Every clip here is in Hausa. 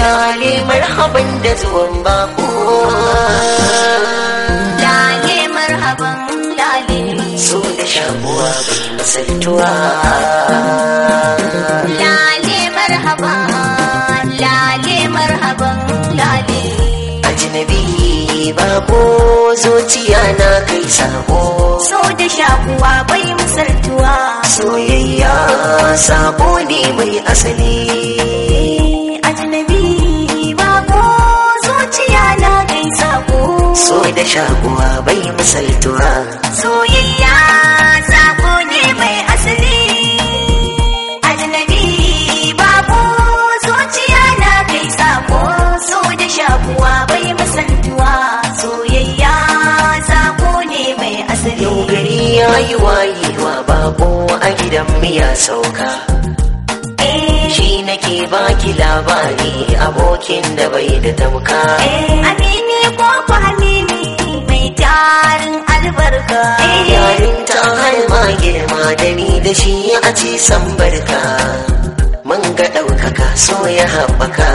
lale marhaban da zuwan bako lale marhaban lale. So da shakuwa bai misaltuwa. Lale marhaban lale marhaban lale. Ajnabi bako zuciya na kai sako so da shakuwa bai misaltuwa. Soyayya sabo ne mai asali. Shakuwa bai misaltuwa. Soyayya sako ne mai asali. Ajnabi bako zuciya na kai sako. So da shakuwa bai misaltuwa. Soyayya sako ne mai asali. Yau gari ya yi wayewa bako a gidan miya sauka. Shi nake baki labari abokin da bai da tamka. Amini albarka. yarin ta har ma girma da ni da shi a ci san barka mun ga ɗaukaka so ya haɓaka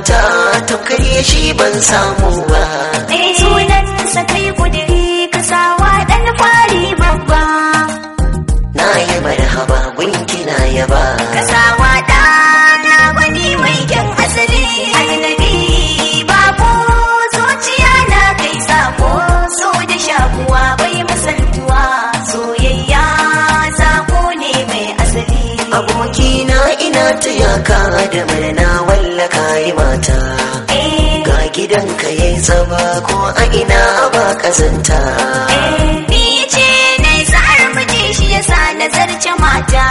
matata tamkar ya shi ban samu ba Sunansa kai kudiri kasawa dan fari babba. na yi marhaba gunki na yaba Kasawa ɗana wani mai kyan asali. Annabi babu zuciya na kai sako so da shakuwa bai masantuwa. Soyayya sako ne mai asali. abokina ina taya ka da murna wallaka yi mata. Ga gidanka yayi zama ko a ina ba kazanta Ni ce na sa'ar miji shi yasa nazarce mata.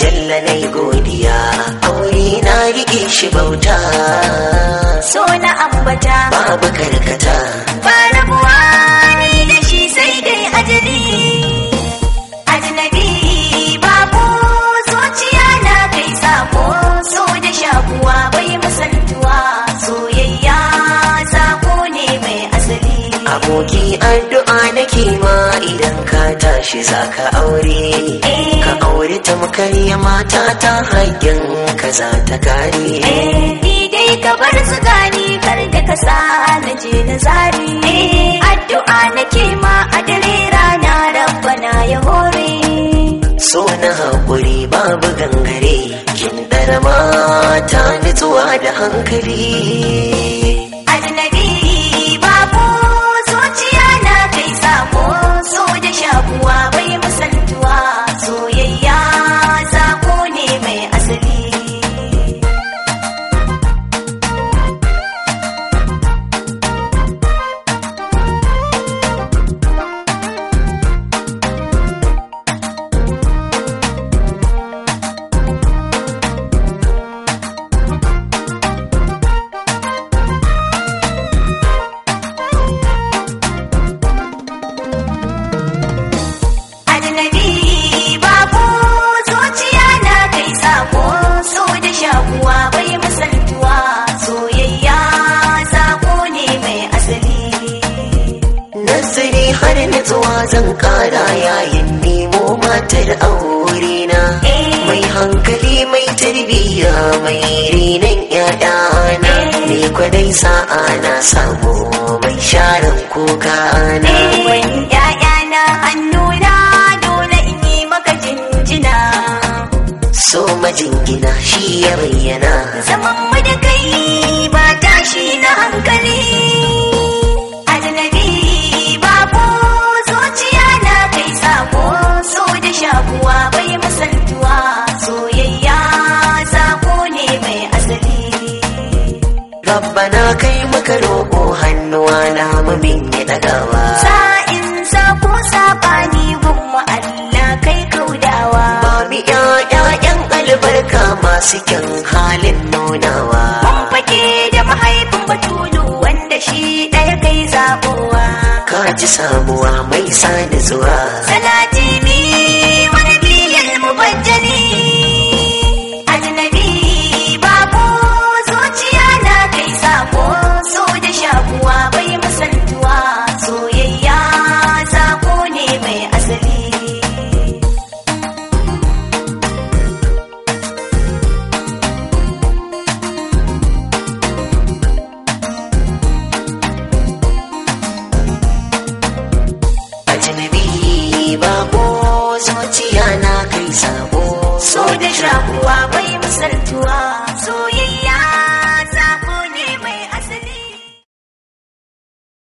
jalla na yi godiya aure na riƙe shi bauta. So aboki addu'a nake ma. Idan ka tashi zaka aure. Ka aure tamkar ya mata ta haƙƙin ka za ta kare. Ni dai ka bar su gani kar da ka sa na je na zari. Addu'a nake ma a dare rana rabbana ya hore. so na haƙuri babu gangare kin ɗara mata nutsuwa da hankali. Da nutsuwa zan ƙara yayin nemo matar aure na mai hankali mai tarbiyya mai renon ƴaƴana. Ni kwadai sa'a na samu mai sharan kuka na maka roƙo hannuwa na mamin ya ɗagawa sa'in sa ko saɓani gumma Allah kai kaudawa. Ba mi ƴaƴan albarka masu kyan halin nunawa. Mun fake da mahaifin batulu wanda shi ɗaya kai zaɓowa. Ka ji samuwa mai sani zuwa. zuciya na kai sabo. So da shakuwa bai misaltuwa. So